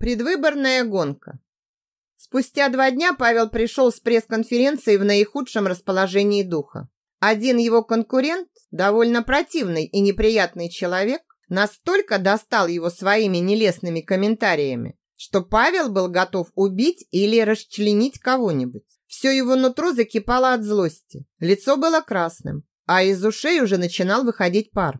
Предвыборная гонка. Спустя два дня Павел пришел с пресс-конференции в наихудшем расположении духа. Один его конкурент, довольно противный и неприятный человек, настолько достал его своими нелестными комментариями, что Павел был готов убить или расчленить кого-нибудь. Все его нутро закипало от злости, лицо было красным, а из ушей уже начинал выходить пар.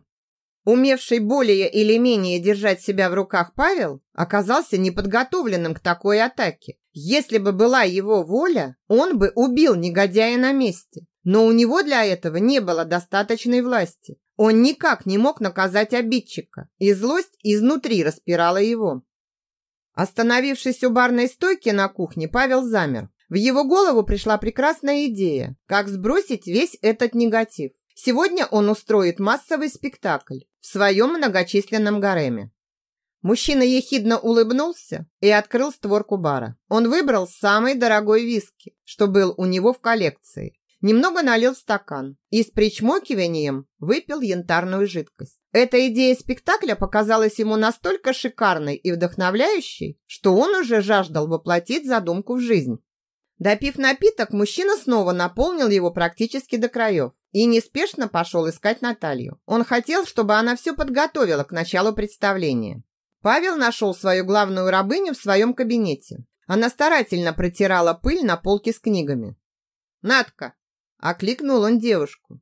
Умевший более или менее держать себя в руках Павел оказался неподготовленным к такой атаке. Если бы была его воля, он бы убил негодяя на месте. Но у него для этого не было достаточной власти. Он никак не мог наказать обидчика, и злость изнутри распирала его. Остановившись у барной стойки на кухне, Павел замер. В его голову пришла прекрасная идея, как сбросить весь этот негатив. Сегодня он устроит массовый спектакль в своем многочисленном гареме. Мужчина ехидно улыбнулся и открыл створку бара. Он выбрал самый дорогой виски, что был у него в коллекции. Немного налил стакан и с причмокиванием выпил янтарную жидкость. Эта идея спектакля показалась ему настолько шикарной и вдохновляющей, что он уже жаждал воплотить задумку в жизнь. Допив напиток, мужчина снова наполнил его практически до краев и неспешно пошел искать Наталью. Он хотел, чтобы она все подготовила к началу представления. Павел нашел свою главную рабыню в своем кабинете. Она старательно протирала пыль на полке с книгами. «Натка!» – окликнул он девушку.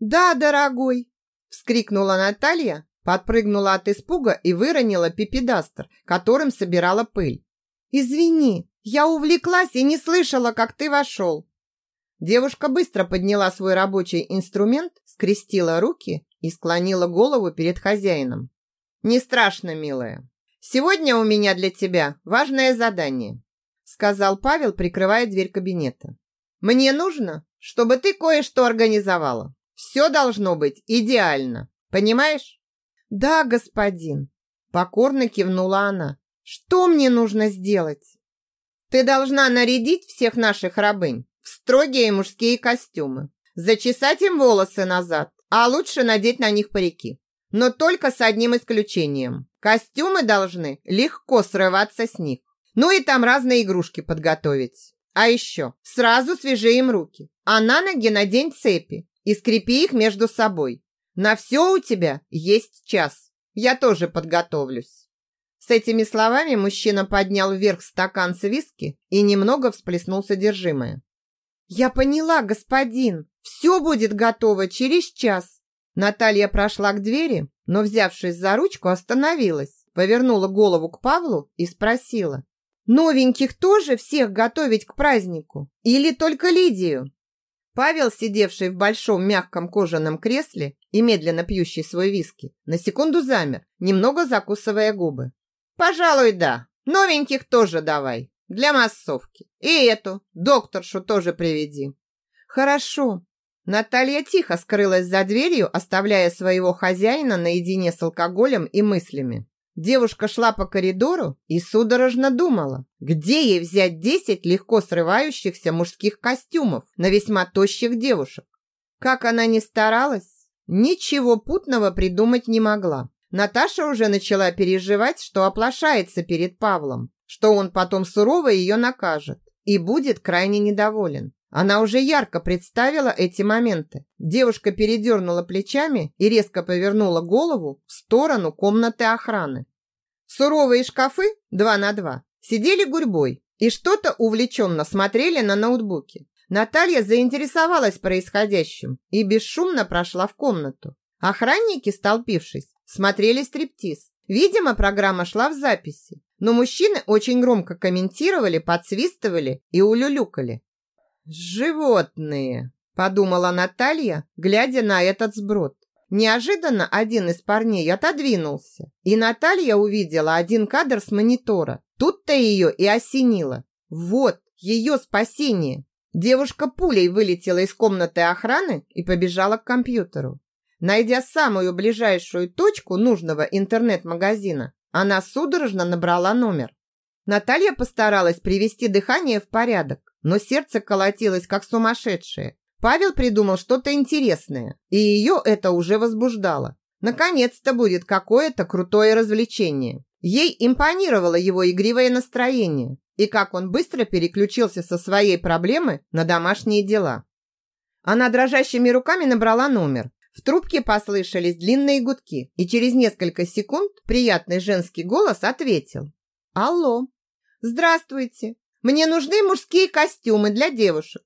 «Да, дорогой!» – вскрикнула Наталья, подпрыгнула от испуга и выронила пипедастер, которым собирала пыль. «Извини, я увлеклась и не слышала, как ты вошел!» Девушка быстро подняла свой рабочий инструмент, скрестила руки и склонила голову перед хозяином. «Не страшно, милая. Сегодня у меня для тебя важное задание», сказал Павел, прикрывая дверь кабинета. «Мне нужно, чтобы ты кое-что организовала. Все должно быть идеально. Понимаешь?» «Да, господин», покорно кивнула она. «Что мне нужно сделать?» «Ты должна нарядить всех наших рабынь строгие мужские костюмы, зачесать им волосы назад, а лучше надеть на них парики. Но только с одним исключением. Костюмы должны легко срываться с них. Ну и там разные игрушки подготовить. А еще сразу свяжи им руки, а на ноги надень цепи и скрепи их между собой. На все у тебя есть час. Я тоже подготовлюсь. С этими словами мужчина поднял вверх стакан с виски и немного всплеснул содержимое. «Я поняла, господин. Все будет готово через час». Наталья прошла к двери, но, взявшись за ручку, остановилась, повернула голову к Павлу и спросила. «Новеньких тоже всех готовить к празднику? Или только Лидию?» Павел, сидевший в большом мягком кожаном кресле и медленно пьющий свой виски, на секунду замер, немного закусывая губы. «Пожалуй, да. Новеньких тоже давай для массовки. И эту, докторшу, тоже приведи. Хорошо. Наталья тихо скрылась за дверью, оставляя своего хозяина наедине с алкоголем и мыслями. Девушка шла по коридору и судорожно думала, где ей взять 10 легко срывающихся мужских костюмов на весьма тощих девушек. Как она ни старалась, ничего путного придумать не могла. Наташа уже начала переживать, что оплошается перед Павлом, что он потом сурово ее накажет и будет крайне недоволен. Она уже ярко представила эти моменты. Девушка передернула плечами и резко повернула голову в сторону комнаты охраны. Суровые шкафы, два на два, сидели гурьбой и что-то увлеченно смотрели на ноутбуке. Наталья заинтересовалась происходящим и бесшумно прошла в комнату. Охранники, столпившись, смотрели стриптиз. Видимо, программа шла в записи но мужчины очень громко комментировали, подсвистывали и улюлюкали. «Животные!» – подумала Наталья, глядя на этот сброд. Неожиданно один из парней отодвинулся, и Наталья увидела один кадр с монитора. Тут-то ее и осенило. Вот, ее спасение. Девушка пулей вылетела из комнаты охраны и побежала к компьютеру. Найдя самую ближайшую точку нужного интернет-магазина, она судорожно набрала номер. Наталья постаралась привести дыхание в порядок, но сердце колотилось как сумасшедшее. Павел придумал что-то интересное, и ее это уже возбуждало. Наконец-то будет какое-то крутое развлечение. Ей импонировало его игривое настроение и как он быстро переключился со своей проблемы на домашние дела. Она дрожащими руками набрала номер. В трубке послышались длинные гудки, и через несколько секунд приятный женский голос ответил. «Алло, здравствуйте, мне нужны мужские костюмы для девушек».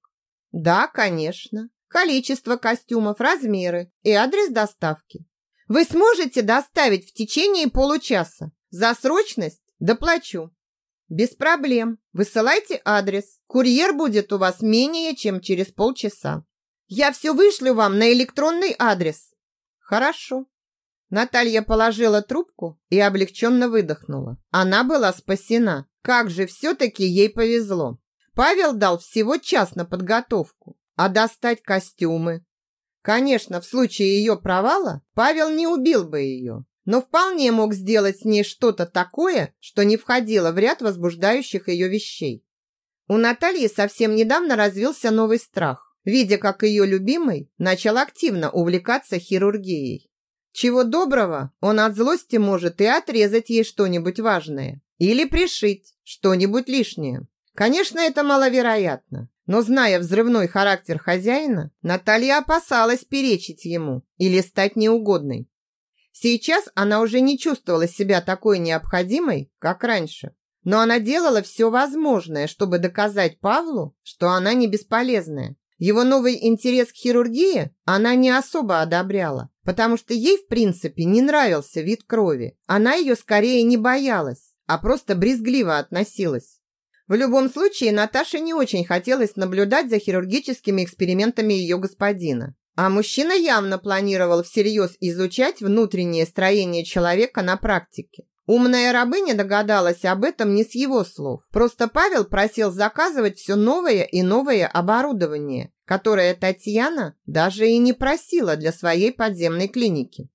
«Да, конечно. Количество костюмов, размеры и адрес доставки. Вы сможете доставить в течение получаса. За срочность доплачу». «Без проблем. Высылайте адрес. Курьер будет у вас менее чем через полчаса». Я все вышлю вам на электронный адрес. Хорошо. Наталья положила трубку и облегченно выдохнула. Она была спасена. Как же все-таки ей повезло. Павел дал всего час на подготовку. А достать костюмы? Конечно, в случае ее провала Павел не убил бы ее, но вполне мог сделать с ней что-то такое, что не входило в ряд возбуждающих ее вещей. У Натальи совсем недавно развился новый страх видя, как ее любимый начал активно увлекаться хирургией. Чего доброго, он от злости может и отрезать ей что-нибудь важное или пришить что-нибудь лишнее. Конечно, это маловероятно, но зная взрывной характер хозяина, Наталья опасалась перечить ему или стать неугодной. Сейчас она уже не чувствовала себя такой необходимой, как раньше, но она делала все возможное, чтобы доказать Павлу, что она не бесполезная его новый интерес к хирургии она не особо одобряла, потому что ей, в принципе, не нравился вид крови. Она ее скорее не боялась, а просто брезгливо относилась. В любом случае, Наташе не очень хотелось наблюдать за хирургическими экспериментами ее господина. А мужчина явно планировал всерьез изучать внутреннее строение человека на практике. Умная рабыня догадалась об этом не с его слов. Просто Павел просил заказывать все новое и новое оборудование, которое Татьяна даже и не просила для своей подземной клиники.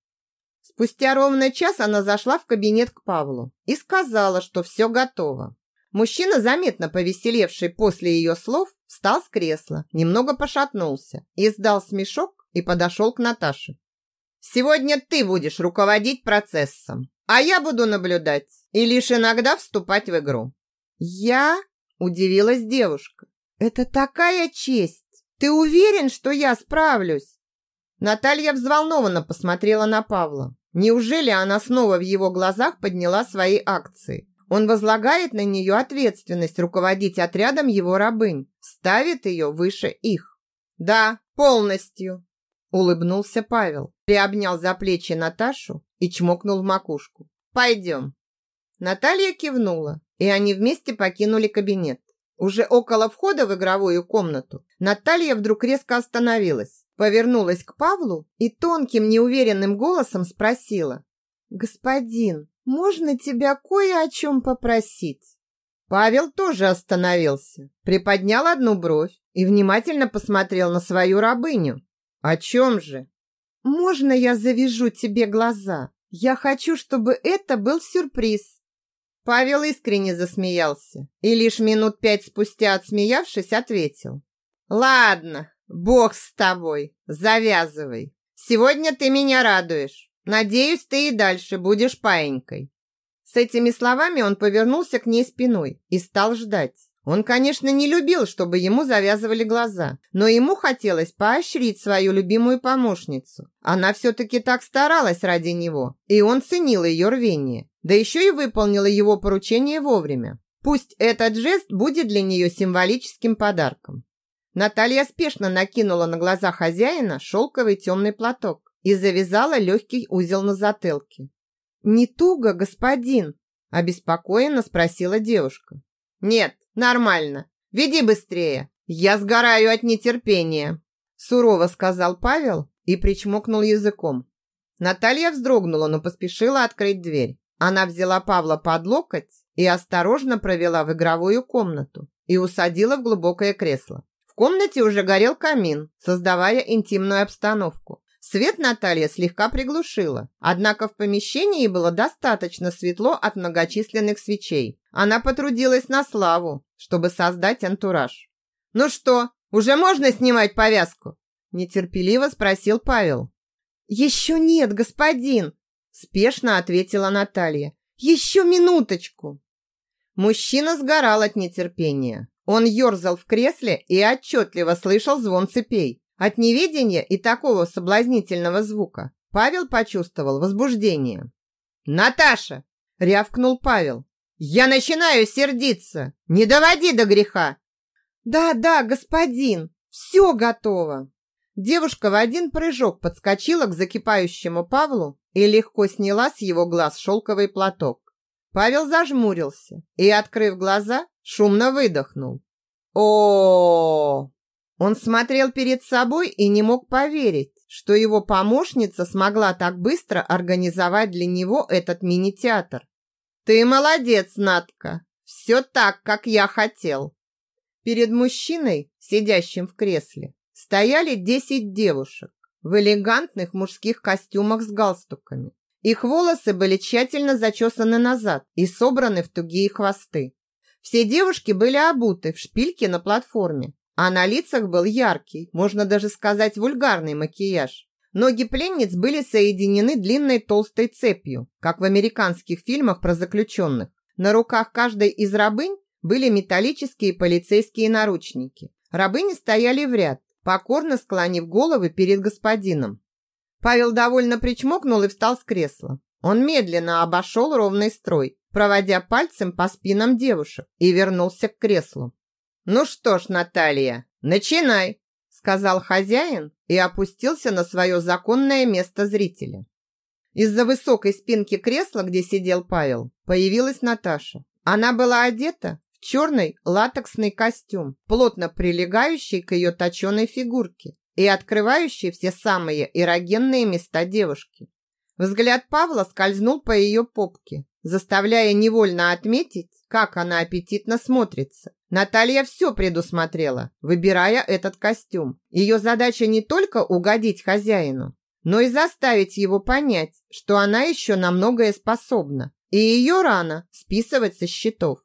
Спустя ровно час она зашла в кабинет к Павлу и сказала, что все готово. Мужчина, заметно повеселевший после ее слов, встал с кресла, немного пошатнулся, издал смешок и подошел к Наташе. «Сегодня ты будешь руководить процессом. А я буду наблюдать и лишь иногда вступать в игру. Я? Удивилась девушка. Это такая честь. Ты уверен, что я справлюсь? Наталья взволнованно посмотрела на Павла. Неужели она снова в его глазах подняла свои акции? Он возлагает на нее ответственность руководить отрядом его рабынь, ставит ее выше их. Да, полностью, улыбнулся Павел, приобнял за плечи Наташу и чмокнул в макушку. «Пойдем». Наталья кивнула, и они вместе покинули кабинет. Уже около входа в игровую комнату Наталья вдруг резко остановилась, повернулась к Павлу и тонким неуверенным голосом спросила. «Господин, можно тебя кое о чем попросить?» Павел тоже остановился, приподнял одну бровь и внимательно посмотрел на свою рабыню. «О чем же?» «Можно я завяжу тебе глаза? Я хочу, чтобы это был сюрприз». Павел искренне засмеялся и лишь минут пять спустя отсмеявшись ответил. «Ладно, бог с тобой, завязывай. Сегодня ты меня радуешь. Надеюсь, ты и дальше будешь паенькой». С этими словами он повернулся к ней спиной и стал ждать. Он, конечно, не любил, чтобы ему завязывали глаза, но ему хотелось поощрить свою любимую помощницу. Она все-таки так старалась ради него, и он ценил ее рвение, да еще и выполнила его поручение вовремя. Пусть этот жест будет для нее символическим подарком. Наталья спешно накинула на глаза хозяина шелковый темный платок и завязала легкий узел на затылке. «Не туго, господин?» – обеспокоенно спросила девушка. «Нет, Нормально. Веди быстрее. Я сгораю от нетерпения, сурово сказал Павел и причмокнул языком. Наталья вздрогнула, но поспешила открыть дверь. Она взяла Павла под локоть и осторожно провела в игровую комнату и усадила в глубокое кресло. В комнате уже горел камин, создавая интимную обстановку. Свет Наталья слегка приглушила, однако в помещении было достаточно светло от многочисленных свечей. Она потрудилась на славу, чтобы создать антураж. «Ну что, уже можно снимать повязку?» Нетерпеливо спросил Павел. «Еще нет, господин!» Спешно ответила Наталья. Еще минуточку!» Мужчина сгорал от нетерпения. Он ерзал в кресле и отчетливо слышал звон цепей. От неведения и такого соблазнительного звука Павел почувствовал возбуждение. «Наташа!» – рявкнул Павел. «Я начинаю сердиться! Не доводи до греха!» «Да, да, господин, все готово!» Девушка в один прыжок подскочила к закипающему Павлу и легко сняла с его глаз шелковый платок. Павел зажмурился и, открыв глаза, шумно выдохнул. О, Он смотрел перед собой и не мог поверить, что его помощница смогла так быстро организовать для него этот мини-театр. «Ты молодец, Натка! Все так, как я хотел!» Перед мужчиной, сидящим в кресле, стояли десять девушек в элегантных мужских костюмах с галстуками. Их волосы были тщательно зачесаны назад и собраны в тугие хвосты. Все девушки были обуты в шпильки на платформе, а на лицах был яркий, можно даже сказать вульгарный макияж. Ноги пленниц были соединены длинной толстой цепью, как в американских фильмах про заключенных. На руках каждой из рабынь были металлические полицейские наручники. Рабыни стояли в ряд, покорно склонив головы перед господином. Павел довольно причмокнул и встал с кресла. Он медленно обошел ровный строй, проводя пальцем по спинам девушек, и вернулся к креслу. «Ну что ж, Наталья, начинай!» Сказал хозяин и опустился на свое законное место зрителя. Из-за высокой спинки кресла, где сидел Павел, появилась Наташа. Она была одета в черный латексный костюм, плотно прилегающий к ее точеной фигурке и открывающий все самые эрогенные места девушки. Взгляд Павла скользнул по ее попке, заставляя невольно отметить, как она аппетитно смотрится. Наталья все предусмотрела, выбирая этот костюм. Ее задача не только угодить хозяину, но и заставить его понять, что она еще на многое способна, и ее рано списывать со счетов.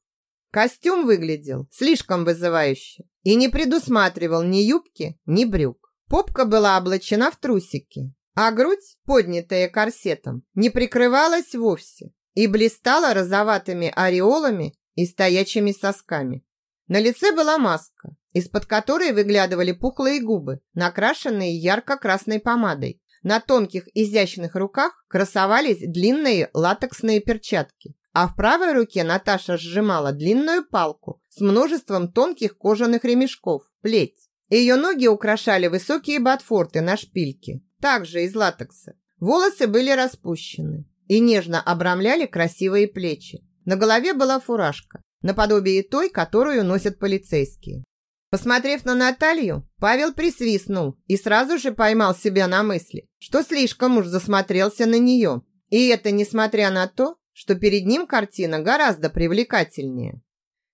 Костюм выглядел слишком вызывающе и не предусматривал ни юбки, ни брюк. Попка была облачена в трусики, а грудь, поднятая корсетом, не прикрывалась вовсе и блистала розоватыми ореолами и стоячими сосками. На лице была маска, из-под которой выглядывали пухлые губы, накрашенные ярко-красной помадой. На тонких изящных руках красовались длинные латексные перчатки, а в правой руке Наташа сжимала длинную палку с множеством тонких кожаных ремешков, плеть. Ее ноги украшали высокие ботфорты на шпильке, также из латекса. Волосы были распущены и нежно обрамляли красивые плечи. На голове была фуражка, наподобие той, которую носят полицейские. Посмотрев на Наталью, Павел присвистнул и сразу же поймал себя на мысли, что слишком уж засмотрелся на нее. И это несмотря на то, что перед ним картина гораздо привлекательнее.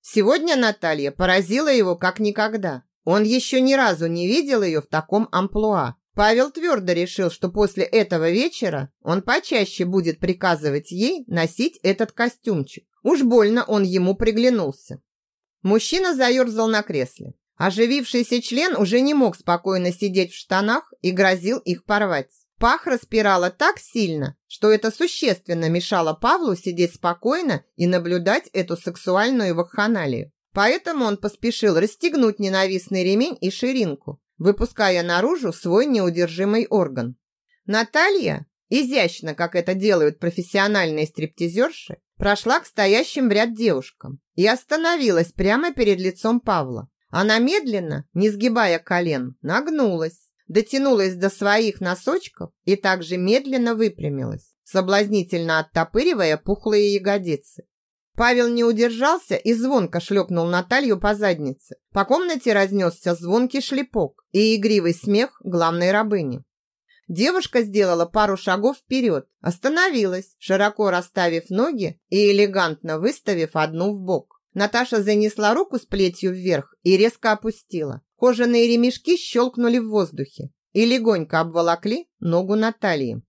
Сегодня Наталья поразила его как никогда. Он еще ни разу не видел ее в таком амплуа. Павел твердо решил, что после этого вечера он почаще будет приказывать ей носить этот костюмчик. Уж больно он ему приглянулся. Мужчина заерзал на кресле. Оживившийся член уже не мог спокойно сидеть в штанах и грозил их порвать. Пах распирало так сильно, что это существенно мешало Павлу сидеть спокойно и наблюдать эту сексуальную вакханалию. Поэтому он поспешил расстегнуть ненавистный ремень и ширинку, выпуская наружу свой неудержимый орган. Наталья, изящно, как это делают профессиональные стриптизерши, прошла к стоящим в ряд девушкам и остановилась прямо перед лицом Павла. Она медленно, не сгибая колен, нагнулась, дотянулась до своих носочков и также медленно выпрямилась, соблазнительно оттопыривая пухлые ягодицы. Павел не удержался и звонко шлепнул Наталью по заднице. По комнате разнесся звонкий шлепок и игривый смех главной рабыни. Девушка сделала пару шагов вперед, остановилась, широко расставив ноги и элегантно выставив одну в бок. Наташа занесла руку с плетью вверх и резко опустила. Кожаные ремешки щелкнули в воздухе и легонько обволокли ногу Натальи.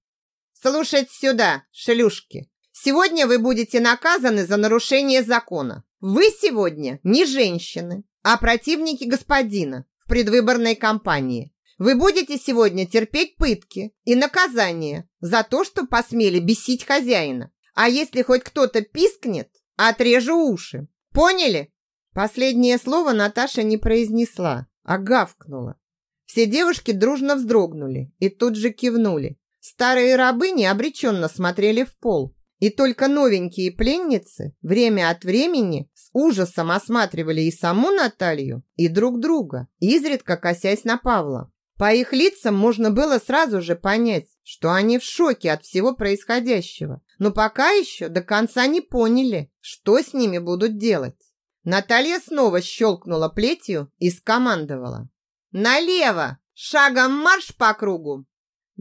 «Слушать сюда, шлюшки! Сегодня вы будете наказаны за нарушение закона. Вы сегодня не женщины, а противники господина в предвыборной кампании. Вы будете сегодня терпеть пытки и наказания за то, что посмели бесить хозяина. А если хоть кто-то пискнет, отрежу уши. Поняли? Последнее слово Наташа не произнесла, а гавкнула. Все девушки дружно вздрогнули и тут же кивнули. Старые рабыни обреченно смотрели в пол, и только новенькие пленницы время от времени с ужасом осматривали и саму Наталью, и друг друга, изредка косясь на Павла. По их лицам можно было сразу же понять, что они в шоке от всего происходящего, но пока еще до конца не поняли, что с ними будут делать. Наталья снова щелкнула плетью и скомандовала. «Налево! Шагом марш по кругу!»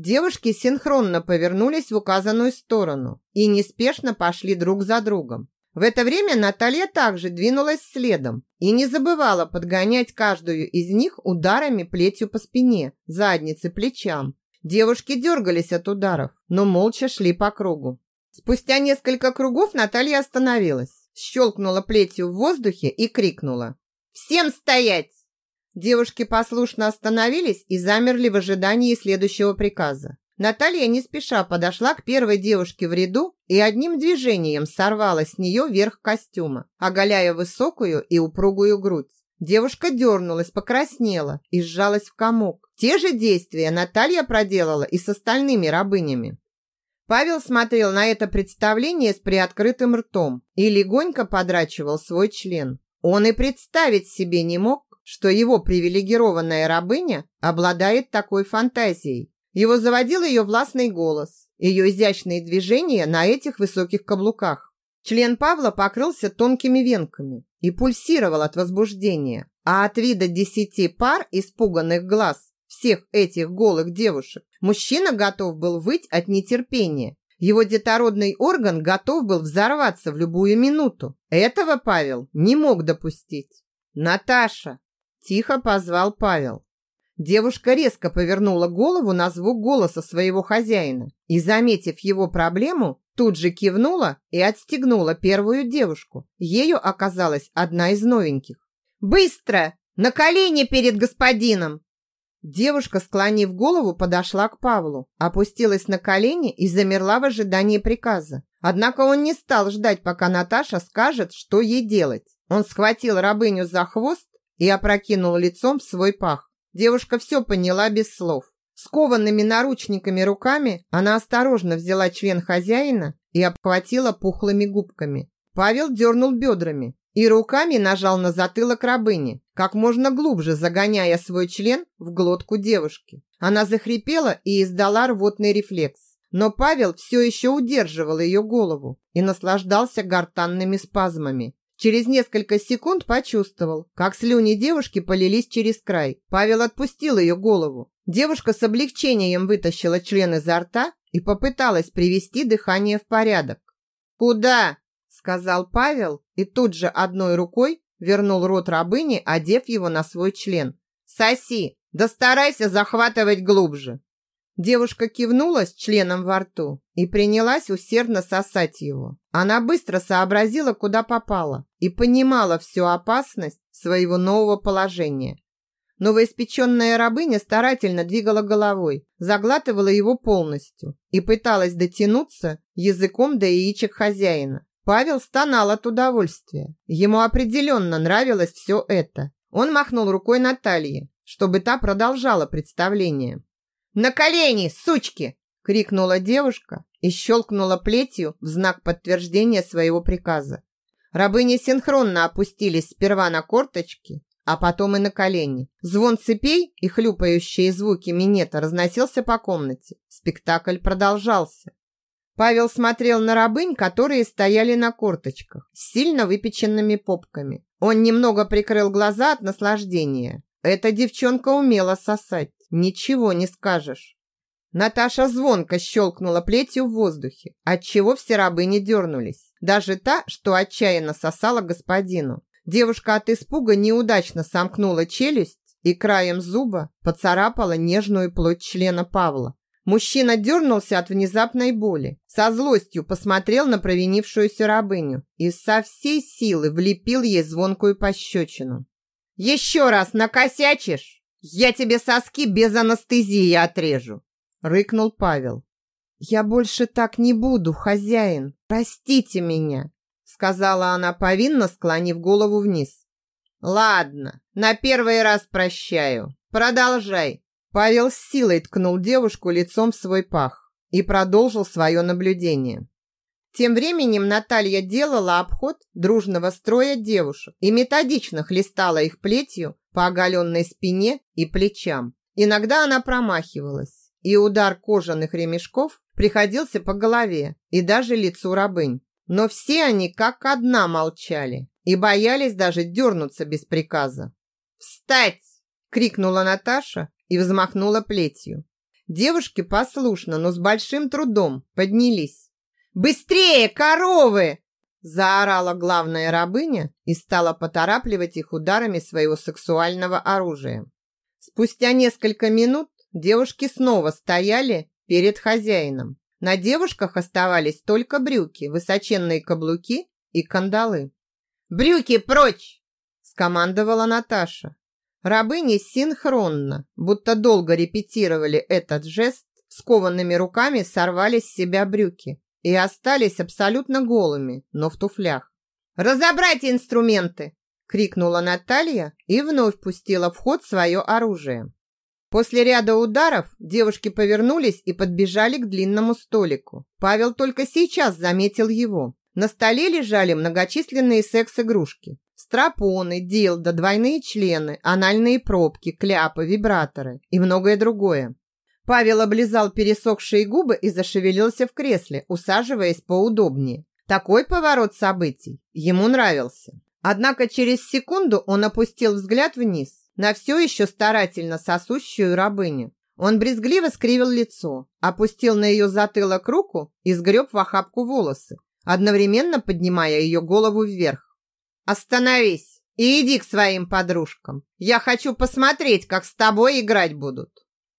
Девушки синхронно повернулись в указанную сторону и неспешно пошли друг за другом. В это время Наталья также двинулась следом и не забывала подгонять каждую из них ударами плетью по спине, заднице, плечам. Девушки дергались от ударов, но молча шли по кругу. Спустя несколько кругов Наталья остановилась, щелкнула плетью в воздухе и крикнула. «Всем стоять!» Девушки послушно остановились и замерли в ожидании следующего приказа. Наталья не спеша подошла к первой девушке в ряду и одним движением сорвала с нее верх костюма, оголяя высокую и упругую грудь. Девушка дернулась, покраснела и сжалась в комок. Те же действия Наталья проделала и с остальными рабынями. Павел смотрел на это представление с приоткрытым ртом и легонько подрачивал свой член. Он и представить себе не мог, что его привилегированная рабыня обладает такой фантазией. Его заводил ее властный голос, ее изящные движения на этих высоких каблуках. Член Павла покрылся тонкими венками и пульсировал от возбуждения, а от вида десяти пар испуганных глаз всех этих голых девушек мужчина готов был выть от нетерпения. Его детородный орган готов был взорваться в любую минуту. Этого Павел не мог допустить. «Наташа!» Тихо позвал Павел. Девушка резко повернула голову на звук голоса своего хозяина и, заметив его проблему, тут же кивнула и отстегнула первую девушку. Ею оказалась одна из новеньких. «Быстро! На колени перед господином!» Девушка, склонив голову, подошла к Павлу, опустилась на колени и замерла в ожидании приказа. Однако он не стал ждать, пока Наташа скажет, что ей делать. Он схватил рабыню за хвост и опрокинул лицом в свой пах. Девушка все поняла без слов. Скованными наручниками руками она осторожно взяла член хозяина и обхватила пухлыми губками. Павел дернул бедрами и руками нажал на затылок рабыни, как можно глубже загоняя свой член в глотку девушки. Она захрипела и издала рвотный рефлекс. Но Павел все еще удерживал ее голову и наслаждался гортанными спазмами. Через несколько секунд почувствовал, как слюни девушки полились через край. Павел отпустил ее голову. Девушка с облегчением вытащила член изо рта и попыталась привести дыхание в порядок. «Куда?» – сказал Павел и тут же одной рукой вернул рот рабыни, одев его на свой член. «Соси! Да старайся захватывать глубже!» Девушка кивнула с членом во рту и принялась усердно сосать его. Она быстро сообразила, куда попала, и понимала всю опасность своего нового положения. Новоиспеченная рабыня старательно двигала головой, заглатывала его полностью и пыталась дотянуться языком до яичек хозяина. Павел стонал от удовольствия. Ему определенно нравилось все это. Он махнул рукой Наталье, чтобы та продолжала представление. «На колени, сучки!» – крикнула девушка и щелкнула плетью в знак подтверждения своего приказа. Рабыни синхронно опустились сперва на корточки, а потом и на колени. Звон цепей и хлюпающие звуки минета разносился по комнате. Спектакль продолжался. Павел смотрел на рабынь, которые стояли на корточках, с сильно выпеченными попками. Он немного прикрыл глаза от наслаждения. Эта девчонка умела сосать. Ничего не скажешь. Наташа звонко щелкнула плетью в воздухе, отчего все рабы не дернулись. Даже та, что отчаянно сосала господину. Девушка от испуга неудачно сомкнула челюсть и краем зуба поцарапала нежную плоть члена Павла. Мужчина дернулся от внезапной боли, со злостью посмотрел на провинившуюся рабыню и со всей силы влепил ей звонкую пощечину. «Еще раз накосячишь!» «Я тебе соски без анестезии отрежу!» – рыкнул Павел. «Я больше так не буду, хозяин. Простите меня», сказала она повинно, склонив голову вниз. «Ладно, на первый раз прощаю. Продолжай». Павел с силой ткнул девушку лицом в свой пах и продолжил свое наблюдение. Тем временем Наталья делала обход дружного строя девушек и методично хлестала их плетью по оголенной спине и плечам. Иногда она промахивалась, и удар кожаных ремешков приходился по голове и даже лицу рабынь. Но все они как одна молчали и боялись даже дернуться без приказа. «Встать!» – крикнула Наташа и взмахнула плетью. Девушки послушно, но с большим трудом поднялись. «Быстрее, коровы!» Заорала главная рабыня и стала поторапливать их ударами своего сексуального оружия. Спустя несколько минут девушки снова стояли перед хозяином. На девушках оставались только брюки, высоченные каблуки и кандалы. «Брюки прочь!» – скомандовала Наташа. Рабыни синхронно, будто долго репетировали этот жест, скованными руками сорвали с себя брюки и остались абсолютно голыми, но в туфлях. «Разобрать инструменты!» – крикнула Наталья и вновь пустила в ход свое оружие. После ряда ударов девушки повернулись и подбежали к длинному столику. Павел только сейчас заметил его. На столе лежали многочисленные секс-игрушки. Страпоны, дилда, двойные члены, анальные пробки, кляпы, вибраторы и многое другое. Павел облизал пересохшие губы и зашевелился в кресле, усаживаясь поудобнее. Такой поворот событий ему нравился. Однако через секунду он опустил взгляд вниз на все еще старательно сосущую рабыню. Он брезгливо скривил лицо, опустил на ее затылок руку и сгреб в охапку волосы, одновременно поднимая ее голову вверх. «Остановись и иди к своим подружкам. Я хочу посмотреть, как с тобой играть будут».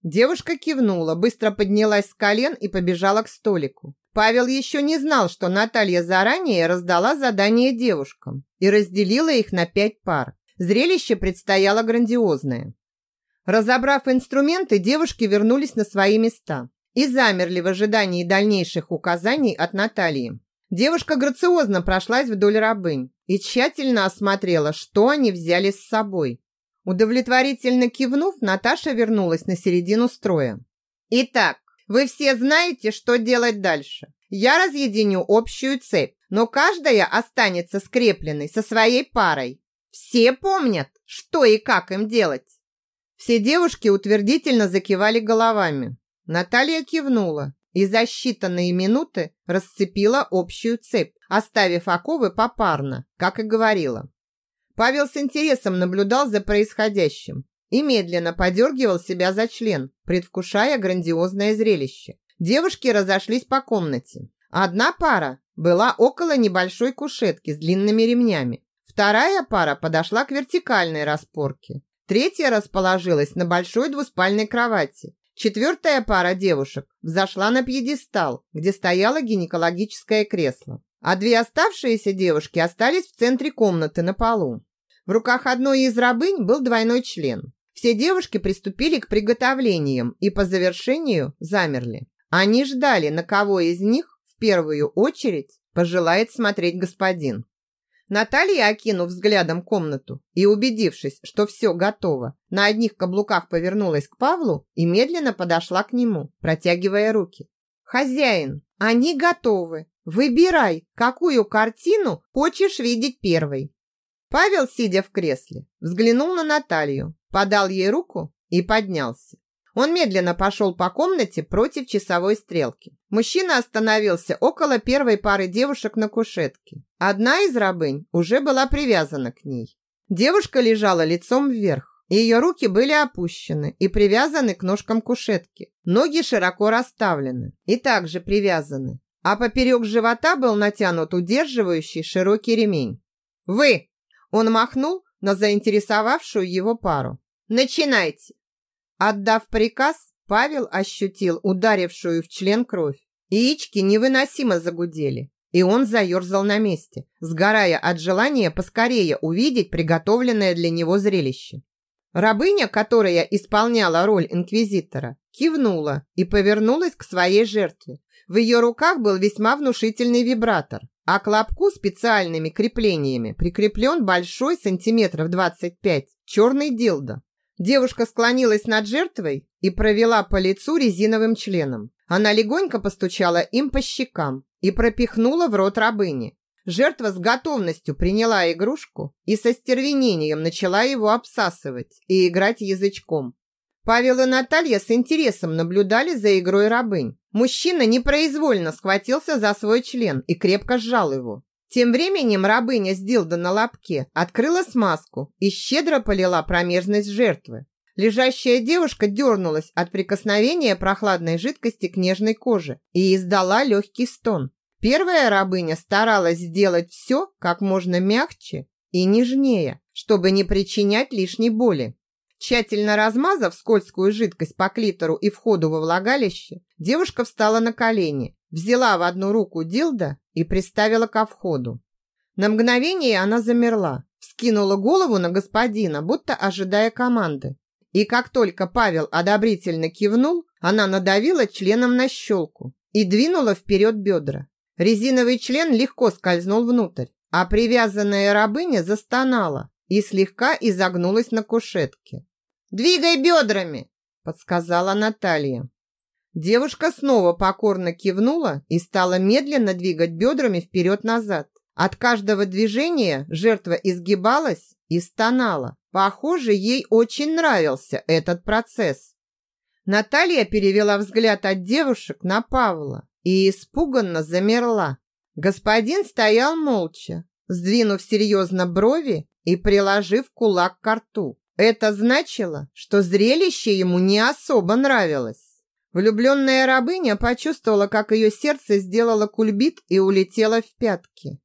Девушка кивнула, быстро поднялась с колен и побежала к столику. Павел еще не знал, что Наталья заранее раздала задание девушкам и разделила их на пять пар. Зрелище предстояло грандиозное. Разобрав инструменты, девушки вернулись на свои места и замерли в ожидании дальнейших указаний от Натальи. Девушка грациозно прошлась вдоль рабынь и тщательно осмотрела, что они взяли с собой. Удовлетворительно кивнув, Наташа вернулась на середину строя. «Итак, вы все знаете, что делать дальше. Я разъединю общую цепь, но каждая останется скрепленной со своей парой. Все помнят, что и как им делать?» Все девушки утвердительно закивали головами. Наталья кивнула и за считанные минуты расцепила общую цепь, оставив оковы попарно, как и говорила. Павел с интересом наблюдал за происходящим и медленно подергивал себя за член, предвкушая грандиозное зрелище. Девушки разошлись по комнате. Одна пара была около небольшой кушетки с длинными ремнями. Вторая пара подошла к вертикальной распорке. Третья расположилась на большой двуспальной кровати. Четвертая пара девушек взошла на пьедестал, где стояло гинекологическое кресло. А две оставшиеся девушки остались в центре комнаты на полу. В руках одной из рабынь был двойной член. Все девушки приступили к приготовлениям и по завершению замерли. Они ждали, на кого из них в первую очередь пожелает смотреть господин. Наталья, окинув взглядом комнату и убедившись, что все готово, на одних каблуках повернулась к Павлу и медленно подошла к нему, протягивая руки. «Хозяин, они готовы. Выбирай, какую картину хочешь видеть первой». Павел, сидя в кресле, взглянул на Наталью, подал ей руку и поднялся. Он медленно пошел по комнате против часовой стрелки. Мужчина остановился около первой пары девушек на кушетке. Одна из рабынь уже была привязана к ней. Девушка лежала лицом вверх. Ее руки были опущены и привязаны к ножкам кушетки. Ноги широко расставлены и также привязаны. А поперек живота был натянут удерживающий широкий ремень. «Вы!» Он махнул на заинтересовавшую его пару. «Начинайте!» Отдав приказ, Павел ощутил ударившую в член кровь. Яички невыносимо загудели, и он заерзал на месте, сгорая от желания поскорее увидеть приготовленное для него зрелище. Рабыня, которая исполняла роль инквизитора, кивнула и повернулась к своей жертве. В ее руках был весьма внушительный вибратор, а к лобку специальными креплениями прикреплен большой сантиметров 25 черный дилдо. Девушка склонилась над жертвой и провела по лицу резиновым членом. Она легонько постучала им по щекам и пропихнула в рот рабыни. Жертва с готовностью приняла игрушку и со стервенением начала его обсасывать и играть язычком. Павел и Наталья с интересом наблюдали за игрой рабынь. Мужчина непроизвольно схватился за свой член и крепко сжал его. Тем временем рабыня с дилдо на лобке открыла смазку и щедро полила промежность жертвы. Лежащая девушка дернулась от прикосновения прохладной жидкости к нежной коже и издала легкий стон. Первая рабыня старалась сделать все как можно мягче и нежнее, чтобы не причинять лишней боли. Тщательно размазав скользкую жидкость по клитору и входу во влагалище, девушка встала на колени, взяла в одну руку дилда и приставила ко входу. На мгновение она замерла, вскинула голову на господина, будто ожидая команды. И как только Павел одобрительно кивнул, она надавила членом на щелку и двинула вперед бедра. Резиновый член легко скользнул внутрь, а привязанная рабыня застонала и слегка изогнулась на кушетке. «Двигай бедрами!» – подсказала Наталья. Девушка снова покорно кивнула и стала медленно двигать бедрами вперед-назад. От каждого движения жертва изгибалась и стонала. Похоже, ей очень нравился этот процесс. Наталья перевела взгляд от девушек на Павла и испуганно замерла. Господин стоял молча, сдвинув серьезно брови и приложив кулак к рту. Это значило, что зрелище ему не особо нравилось. Влюбленная рабыня почувствовала, как ее сердце сделало кульбит и улетело в пятки.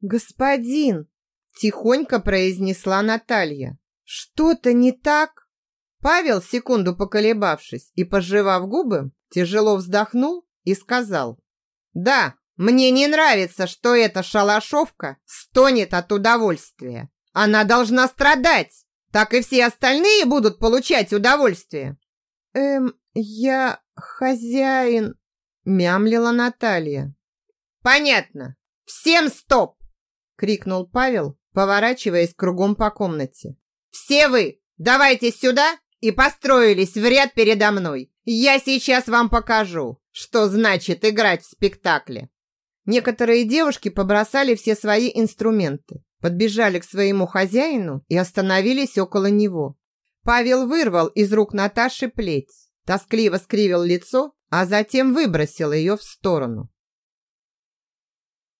«Господин!» – тихонько произнесла Наталья. «Что-то не так?» Павел, секунду поколебавшись и пожевав губы, тяжело вздохнул и сказал. «Да, мне не нравится, что эта шалашовка стонет от удовольствия. Она должна страдать, так и все остальные будут получать удовольствие». «Эм, я хозяин», – мямлила Наталья. «Понятно. Всем стоп!» – крикнул Павел, поворачиваясь кругом по комнате. «Все вы, давайте сюда и построились в ряд передо мной. Я сейчас вам покажу, что значит играть в спектакле. Некоторые девушки побросали все свои инструменты, подбежали к своему хозяину и остановились около него. Павел вырвал из рук Наташи плеть, тоскливо скривил лицо, а затем выбросил ее в сторону.